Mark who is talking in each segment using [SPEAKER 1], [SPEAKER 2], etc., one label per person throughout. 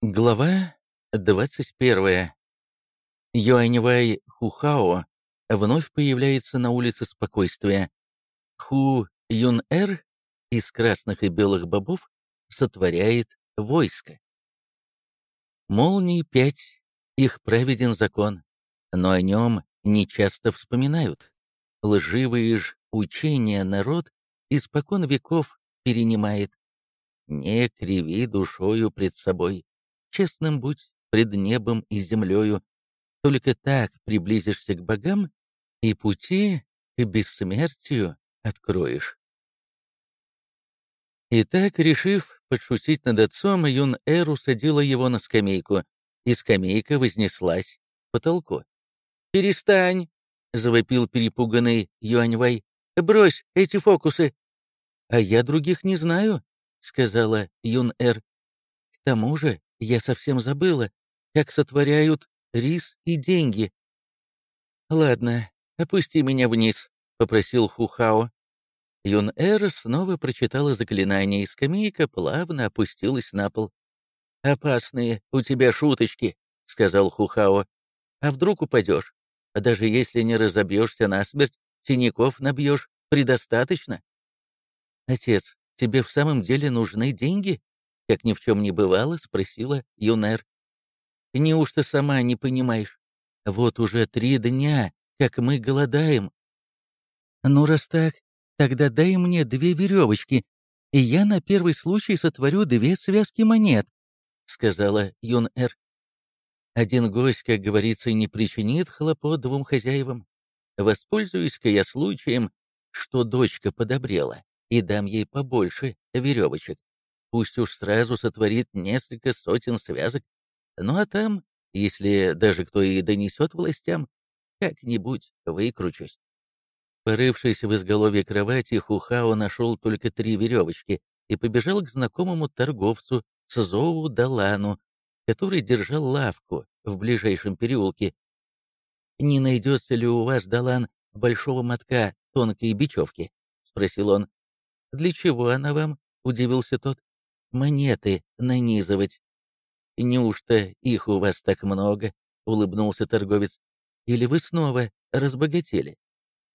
[SPEAKER 1] Глава 21. Юаньвай Хухао вновь появляется на улице Спокойствия. Ху Юн-Эр из красных и белых бобов сотворяет войско. Молнии пять, их праведен закон, но о нем нечасто вспоминают. Лживые ж учения народ испокон веков перенимает. Не криви душою пред собой, Честным будь пред небом и землею. Только так приблизишься к богам, и пути к бессмертию откроешь. Итак, решив подшутить над отцом, Юн-Эр усадила его на скамейку, и скамейка вознеслась к потолку. «Перестань!» — завопил перепуганный Юаньвай. «Брось эти фокусы!» «А я других не знаю», — сказала Юн-Эр. «К тому же я совсем забыла, как сотворяют рис и деньги. «Ладно, опусти меня вниз», — попросил Хухао. Юн-Эр снова прочитала заклинание, и скамейка плавно опустилась на пол. «Опасные у тебя шуточки», — сказал Хухао. «А вдруг упадешь? Даже если не разобьешься насмерть, синяков набьешь предостаточно». «Отец, тебе в самом деле нужны деньги?» Как ни в чем не бывало, спросила Юнер. Неужто сама не понимаешь? Вот уже три дня, как мы голодаем. Ну, раз так, тогда дай мне две веревочки, и я на первый случай сотворю две связки монет, сказала Юн-Эр. Один гость, как говорится, не причинит хлопот двум хозяевам. Воспользуюсь-ка я случаем, что дочка подобрела, и дам ей побольше веревочек. Пусть уж сразу сотворит несколько сотен связок. Ну а там, если даже кто и донесет властям, как-нибудь выкручусь. Порывшись в изголовье кровати, Хухао нашел только три веревочки и побежал к знакомому торговцу Цзоу Далану, который держал лавку в ближайшем переулке. «Не найдется ли у вас, Далан, большого мотка тонкой бечевки?» — спросил он. «Для чего она вам?» — удивился тот монеты нанизывать. «Неужто их у вас так много?» — улыбнулся торговец. «Или вы снова разбогатели?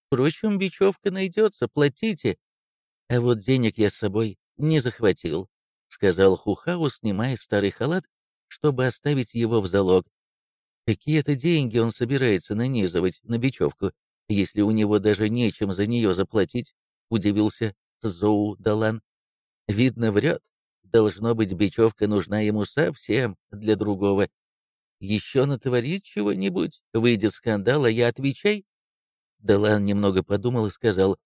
[SPEAKER 1] Впрочем, бечевка найдется, платите. А вот денег я с собой не захватил», — сказал Хухау, снимая старый халат, чтобы оставить его в залог. Какие-то деньги он собирается нанизывать на бечевку, если у него даже нечем за нее заплатить, — удивился Зоу Далан. Видно, врет. Должно быть, бечевка нужна ему совсем для другого. Еще натворит чего-нибудь, выйдет скандал, а я отвечай. Далан немного подумал и сказал,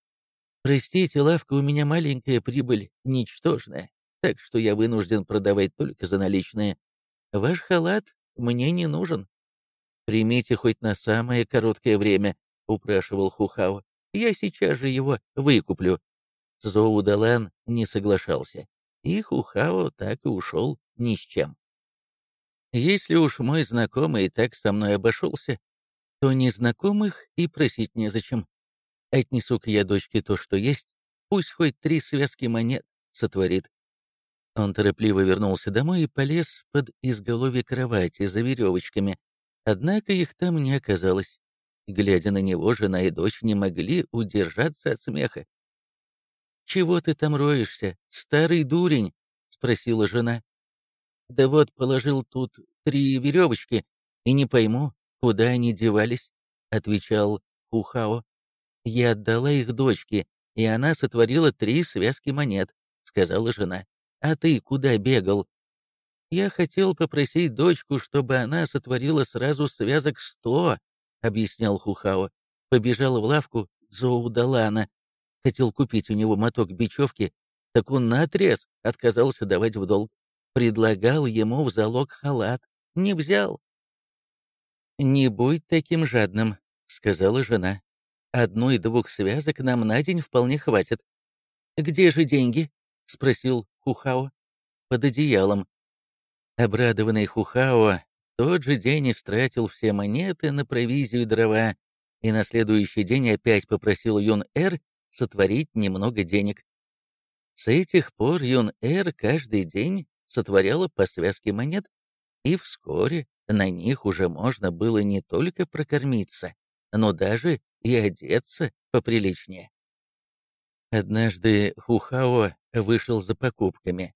[SPEAKER 1] «Простите, лавка у меня маленькая, прибыль ничтожная, так что я вынужден продавать только за наличные. Ваш халат мне не нужен. Примите хоть на самое короткое время», — упрашивал Хухао. «Я сейчас же его выкуплю». Зоу Далан не соглашался и Хухао так и ушел ни с чем. Если уж мой знакомый так со мной обошелся, то незнакомых и просить незачем. Отнесу-ка я дочке то, что есть, пусть хоть три связки монет сотворит. Он торопливо вернулся домой и полез под изголовье кровати за веревочками, однако их там не оказалось. Глядя на него, жена и дочь не могли удержаться от смеха. «Чего ты там роешься, старый дурень?» — спросила жена. «Да вот положил тут три веревочки, и не пойму, куда они девались», — отвечал Хухао. «Я отдала их дочке, и она сотворила три связки монет», — сказала жена. «А ты куда бегал?» «Я хотел попросить дочку, чтобы она сотворила сразу связок сто», — объяснял Хухао. Побежал в лавку Зоудалана, хотел купить у него моток бечевки, так он наотрез отказался давать в долг. Предлагал ему в залог халат. Не взял. «Не будь таким жадным», — сказала жена. «Одной-двух связок нам на день вполне хватит». «Где же деньги?» — спросил Хухао. «Под одеялом». Обрадованный Хухао тот же день истратил все монеты на провизию дрова, и на следующий день опять попросил Юн-Эр сотворить немного денег. С этих пор Юн-Эр каждый день сотворяла по связке монет И вскоре на них уже можно было не только прокормиться, но даже и одеться поприличнее. Однажды Хухао вышел за покупками,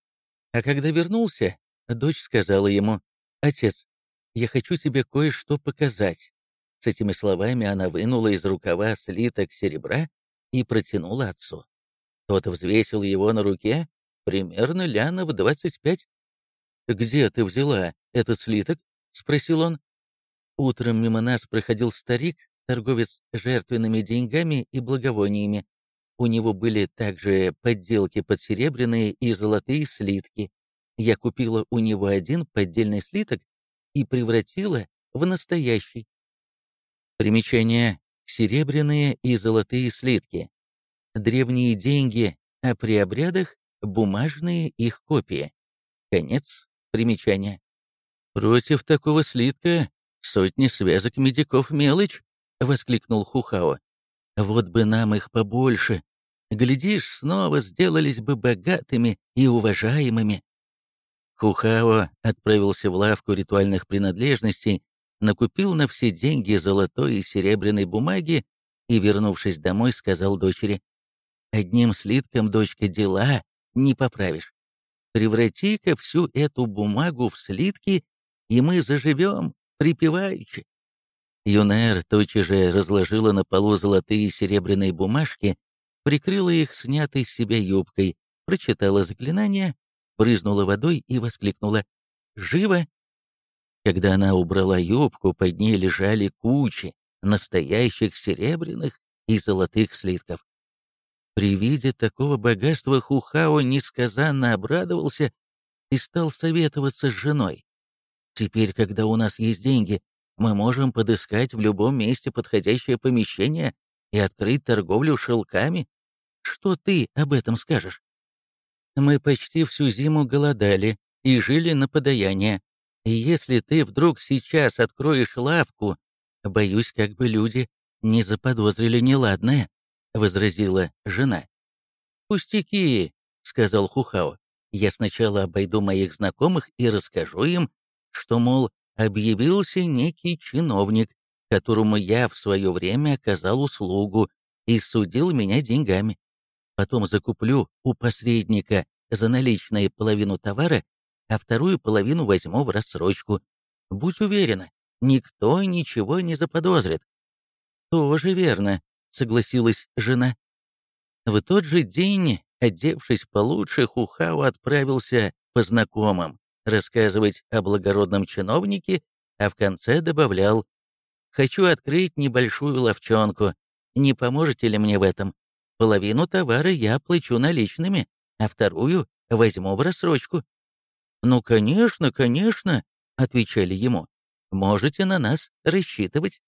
[SPEAKER 1] а когда вернулся, дочь сказала ему, «Отец, я хочу тебе кое-что показать». С этими словами она вынула из рукава слиток серебра и протянула отцу. Тот взвесил его на руке, примерно лянов двадцать пять. «Где ты взяла этот слиток?» — спросил он. Утром мимо нас проходил старик, торговец жертвенными деньгами и благовониями. У него были также подделки под серебряные и золотые слитки. Я купила у него один поддельный слиток и превратила в настоящий. Примечание. Серебряные и золотые слитки. Древние деньги, а при обрядах — бумажные их копии. Конец примечания. Против такого слитка сотни связок медиков мелочь, — воскликнул Хухао. Вот бы нам их побольше. Глядишь, снова сделались бы богатыми и уважаемыми. Хухао отправился в лавку ритуальных принадлежностей, накупил на все деньги золотой и серебряной бумаги и, вернувшись домой, сказал дочери, «Одним слитком, дочка, дела не поправишь. Преврати-ка всю эту бумагу в слитки, и мы заживем припеваючи». Юнер тотчас же разложила на полу золотые и серебряные бумажки, прикрыла их снятой с себя юбкой, прочитала заклинание, брызнула водой и воскликнула «Живо!». Когда она убрала юбку, под ней лежали кучи настоящих серебряных и золотых слитков. При виде такого богатства Хухао несказанно обрадовался и стал советоваться с женой. «Теперь, когда у нас есть деньги, мы можем подыскать в любом месте подходящее помещение и открыть торговлю шелками. Что ты об этом скажешь?» Мы почти всю зиму голодали и жили на подаяние. И если ты вдруг сейчас откроешь лавку, боюсь, как бы люди не заподозрили неладное. — возразила жена. «Пустяки», — сказал Хухао. «Я сначала обойду моих знакомых и расскажу им, что, мол, объявился некий чиновник, которому я в свое время оказал услугу и судил меня деньгами. Потом закуплю у посредника за наличные половину товара, а вторую половину возьму в рассрочку. Будь уверена, никто ничего не заподозрит». «Тоже верно», — согласилась жена. В тот же день, одевшись получше, Хухао отправился по знакомым, рассказывать о благородном чиновнике, а в конце добавлял «Хочу открыть небольшую ловчонку. Не поможете ли мне в этом? Половину товара я плачу наличными, а вторую возьму в рассрочку». «Ну, конечно, конечно», — отвечали ему. «Можете на нас рассчитывать».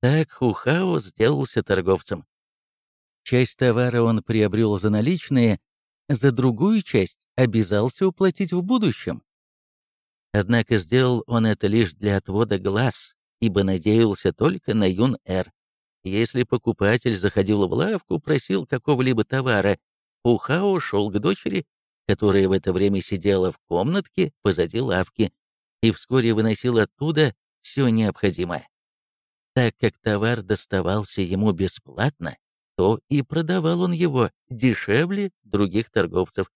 [SPEAKER 1] Так Хухао сделался торговцем. Часть товара он приобрел за наличные, за другую часть обязался уплатить в будущем. Однако сделал он это лишь для отвода глаз, ибо надеялся только на Юн-Эр. Если покупатель заходил в лавку, просил какого-либо товара, Хухао шел к дочери, которая в это время сидела в комнатке позади лавки, и вскоре выносил оттуда все необходимое. Так как товар доставался ему бесплатно, то и продавал он его дешевле других торговцев.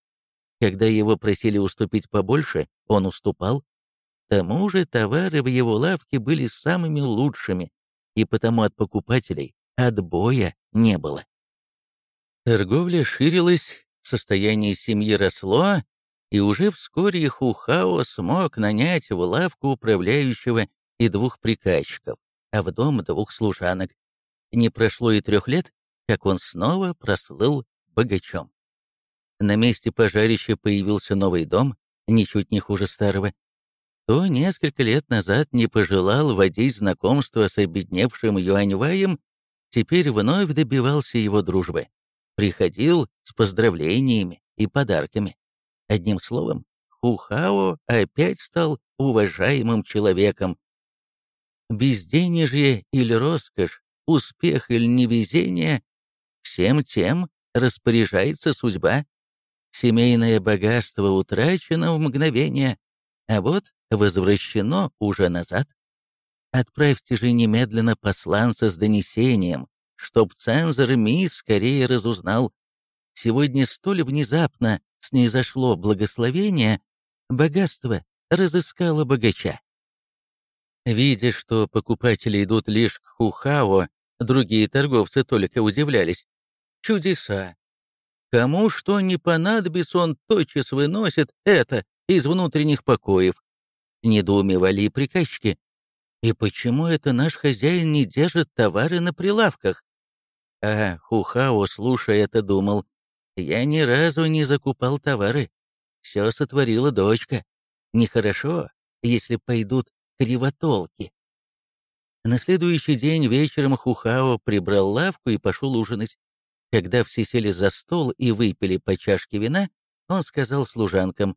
[SPEAKER 1] Когда его просили уступить побольше, он уступал. К тому же товары в его лавке были самыми лучшими, и потому от покупателей отбоя не было. Торговля ширилась, состояние семьи росло, и уже вскоре Хухао смог нанять в лавку управляющего и двух приказчиков а в дом двух служанок. Не прошло и трех лет, как он снова прослыл богачом. На месте пожарища появился новый дом, ничуть не хуже старого. Кто несколько лет назад не пожелал водить знакомство с обедневшим Юаньваем, теперь вновь добивался его дружбы. Приходил с поздравлениями и подарками. Одним словом, Хухао опять стал уважаемым человеком, безденежье или роскошь, успех или невезение, всем тем распоряжается судьба. Семейное богатство утрачено в мгновение, а вот возвращено уже назад. Отправьте же немедленно посланца с донесением, чтоб цензор Ми скорее разузнал. Сегодня столь внезапно снизошло благословение, богатство разыскало богача. Видя, что покупатели идут лишь к Хухао, другие торговцы только удивлялись. Чудеса! Кому что не понадобится, он тотчас выносит это из внутренних покоев. Недоумевали и приказчики. И почему это наш хозяин не держит товары на прилавках? А Хухао, слушая это, думал, я ни разу не закупал товары. Все сотворила дочка. Нехорошо, если пойдут кривотолки. На следующий день вечером Хухао прибрал лавку и пошел ужинать. Когда все сели за стол и выпили по чашке вина, он сказал служанкам,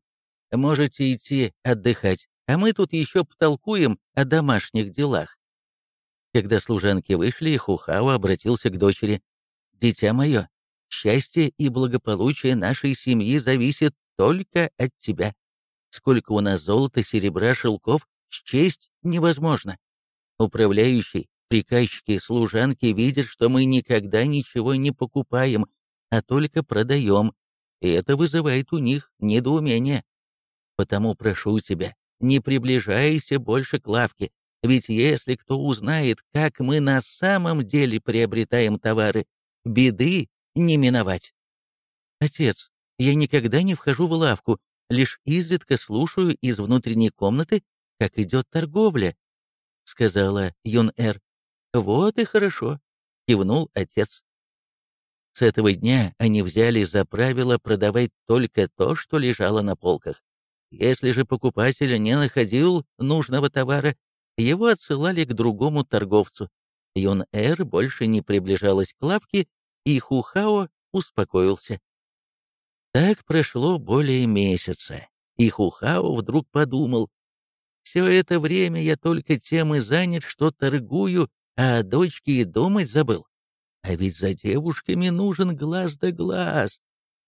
[SPEAKER 1] «Можете идти отдыхать, а мы тут еще потолкуем о домашних делах». Когда служанки вышли, Хухао обратился к дочери, «Дитя мое, счастье и благополучие нашей семьи зависит только от тебя. Сколько у нас золота, серебра, шелков, счесть невозможно. Управляющий, приказчики, служанки видят, что мы никогда ничего не покупаем, а только продаем, и это вызывает у них недоумение. Потому прошу тебя, не приближайся больше к лавке, ведь если кто узнает, как мы на самом деле приобретаем товары, беды не миновать. Отец, я никогда не вхожу в лавку, лишь изредка слушаю из внутренней комнаты, как идет торговля, — сказала Юн-Эр. «Вот и хорошо», — кивнул отец. С этого дня они взяли за правило продавать только то, что лежало на полках. Если же покупатель не находил нужного товара, его отсылали к другому торговцу. Юн-Эр больше не приближалась к лавке, и Хухао успокоился. Так прошло более месяца, и Хухао вдруг подумал, все это время я только тем и занят, что торгую, а о дочке и думать забыл. А ведь за девушками нужен глаз да глаз.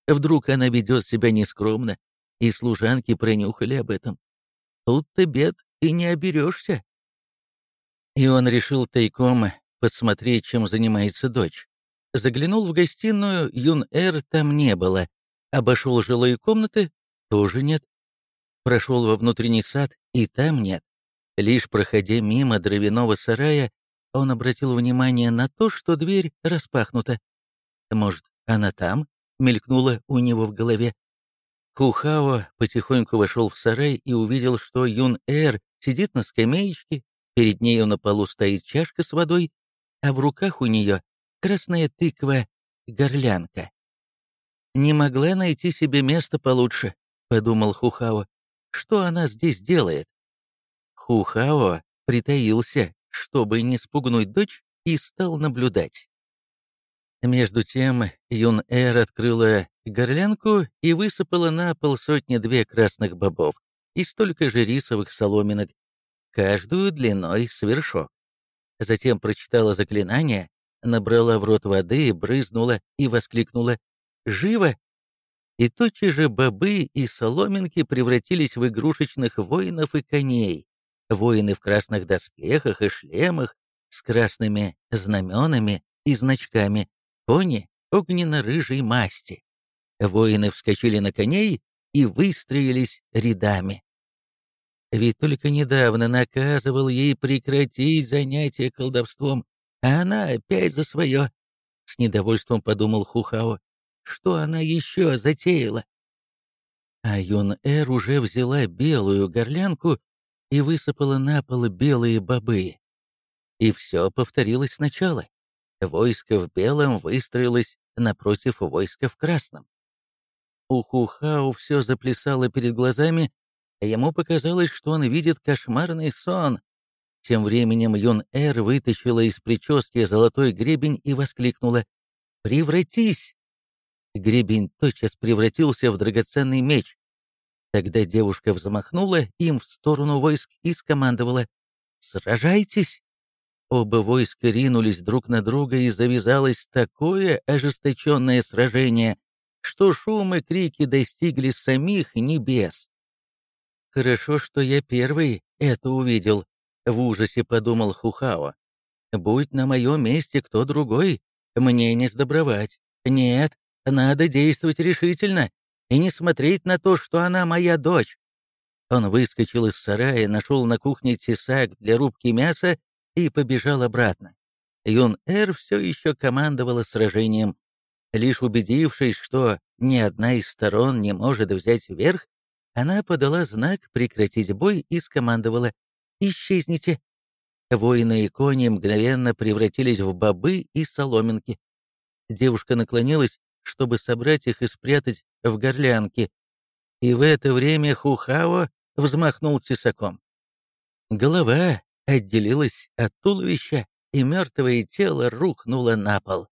[SPEAKER 1] Вдруг она ведет себя нескромно, и служанки пронюхали об этом. Тут-то бед и не оберешься. И он решил тайком подсмотреть, чем занимается дочь. Заглянул в гостиную, Юн-Эр там не было. Обошел жилые комнаты, тоже нет. Прошел во внутренний сад, и там нет. Лишь проходя мимо дровяного сарая, он обратил внимание на то, что дверь распахнута. «Может, она там?» — мелькнуло у него в голове. Хухао потихоньку вошел в сарай и увидел, что Юн-Эр сидит на скамеечке, перед нею на полу стоит чашка с водой, а в руках у нее красная тыква-горлянка. «Не могла найти себе место получше», — подумал Хухао. Что она здесь делает? Хухао притаился, чтобы не спугнуть дочь, и стал наблюдать. Между тем Юн-Эр открыла горлянку и высыпала на пол сотни-две красных бобов и столько же рисовых соломинок, каждую длиной с вершок. Затем прочитала заклинание, набрала в рот воды, брызнула и воскликнула «Живо!» и тотчас же бобы и соломинки превратились в игрушечных воинов и коней, воины в красных доспехах и шлемах, с красными знаменами и значками, кони огненно-рыжей масти. Воины вскочили на коней и выстроились рядами. Ведь только недавно наказывал ей прекратить занятия колдовством, а она опять за свое. С недовольством подумал Хухао. Что она еще затеяла? А Юн-Эр уже взяла белую горлянку и высыпала на пол белые бобы. И все повторилось сначала. Войско в белом выстроилось напротив войска в красном. У Хухау все заплясало перед глазами, ему показалось, что он видит кошмарный сон. Тем временем Юн-Эр вытащила из прически золотой гребень и воскликнула «Превратись!» Гребень тотчас превратился в драгоценный меч. Тогда девушка взмахнула им в сторону войск и скомандовала «Сражайтесь!». Оба войска ринулись друг на друга, и завязалось такое ожесточенное сражение, что шум и крики достигли самих небес. Хорошо, что я первый это увидел, в ужасе подумал Хухао. Будь на моем месте кто другой, мне не сдобровать. Нет, надо действовать решительно и не смотреть на то, что она моя дочь. Он выскочил из сарая, нашел на кухне тесак для рубки мяса и побежал обратно. Юн-Эр все еще командовала сражением. Лишь убедившись, что ни одна из сторон не может взять верх, она подала знак прекратить бой и скомандовала «Исчезните!». Воины и кони мгновенно превратились в бобы и соломинки. Девушка наклонилась, чтобы собрать их и спрятать в горлянке. И в это время Хухао взмахнул тесаком. Голова отделилась от туловища, и мертвое тело рухнуло на пол.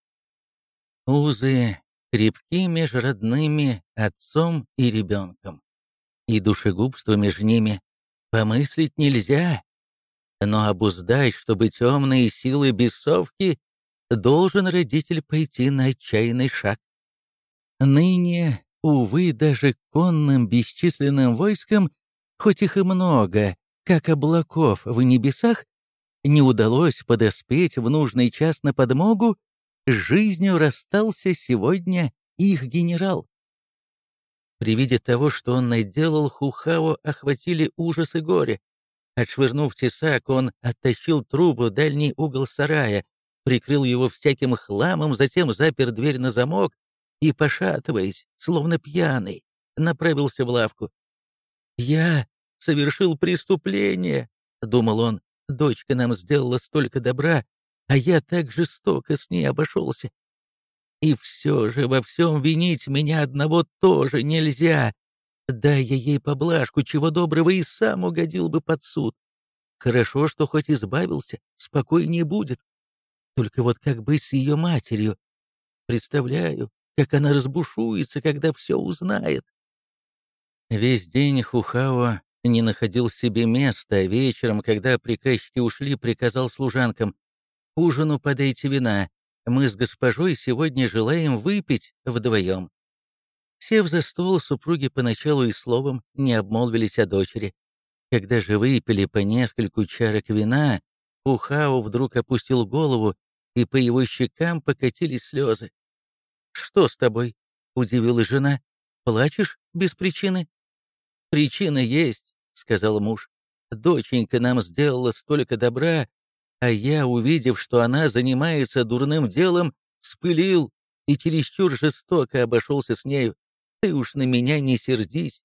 [SPEAKER 1] Узы крепки между родными отцом и ребенком. И душегубство между ними помыслить нельзя. Но обуздать, чтобы темные силы бесовки, должен родитель пойти на отчаянный шаг. Ныне, увы, даже конным бесчисленным войскам, хоть их и много, как облаков в небесах, не удалось подоспеть в нужный час на подмогу, жизнью расстался сегодня их генерал. При виде того, что он наделал, Хухао охватили ужас и горе. Отшвырнув тесак, он оттащил трубу в дальний угол сарая, прикрыл его всяким хламом, затем запер дверь на замок и, пошатываясь, словно пьяный, направился в лавку. «Я совершил преступление», — думал он. «Дочка нам сделала столько добра, а я так жестоко с ней обошелся. И все же во всем винить меня одного тоже нельзя. Дай я ей поблажку, чего доброго и сам угодил бы под суд. Хорошо, что хоть избавился, спокойнее будет. Только вот как быть с ее матерью? Представляю, как она разбушуется, когда все узнает. Весь день Хухао не находил себе места, а вечером, когда приказчики ушли, приказал служанкам «Ужину подайте вина, мы с госпожой сегодня желаем выпить вдвоем». Сев за стол, супруги поначалу и словом не обмолвились о дочери. Когда же выпили по нескольку чарок вина, Ухао вдруг опустил голову, и по его щекам покатились слезы. «Что с тобой?» — удивилась жена. «Плачешь без причины?» «Причина есть», — сказал муж. «Доченька нам сделала столько добра, а я, увидев, что она занимается дурным делом, вспылил и чересчур жестоко обошелся с нею. Ты уж на меня не сердись».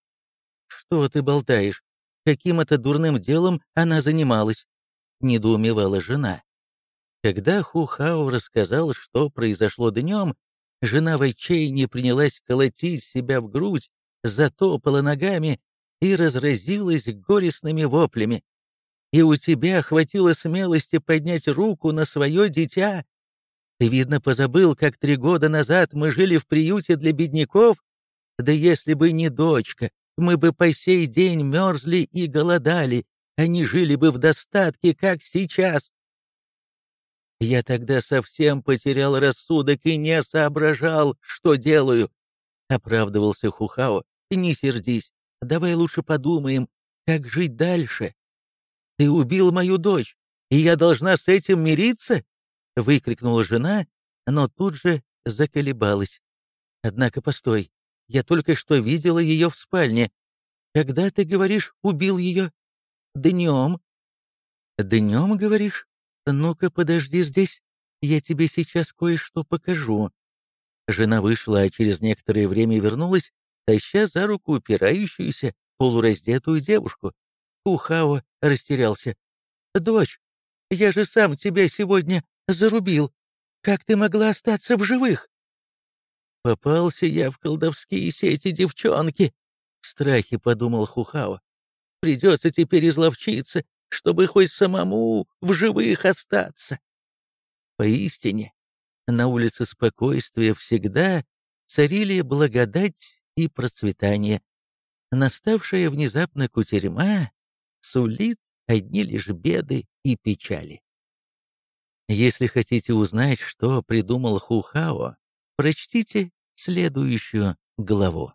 [SPEAKER 1] «Что ты болтаешь? Каким это дурным делом она занималась?» — недоумевала жена. Когда Хухао рассказал, что произошло днем, жена в отчаянии принялась колотить себя в грудь, затопала ногами и разразилась горестными воплями. «И у тебя хватило смелости поднять руку на свое дитя? Ты, видно, позабыл, как три года назад мы жили в приюте для бедняков? Да если бы не дочка, мы бы по сей день мерзли и голодали, они жили бы в достатке, как сейчас. Я тогда совсем потерял рассудок и не соображал, что делаю. Оправдывался Хухао. Не сердись, давай лучше подумаем, как жить дальше. Ты убил мою дочь, и я должна с этим мириться? Выкрикнула жена, но тут же заколебалась. Однако постой, я только что видела ее в спальне. Когда, ты говоришь, убил ее? Днем. Днем, говоришь? Ну-ка, подожди здесь, я тебе сейчас кое-что покажу. Жена вышла, а через некоторое время вернулась, таща за руку упирающуюся, полураздетую девушку. Ухао растерялся. «Дочь, я же сам тебя сегодня зарубил. Как ты могла остаться в живых?» «Попался я в колдовские сети девчонки», — в страхе подумал Хухао. «Придется теперь изловчиться, чтобы хоть самому в живых остаться». Поистине, на улице спокойствия всегда царили благодать и процветание. Наставшая внезапно кутерьма сулит одни лишь беды и печали. Если хотите узнать, что придумал Хухао, прочтите следующую главу.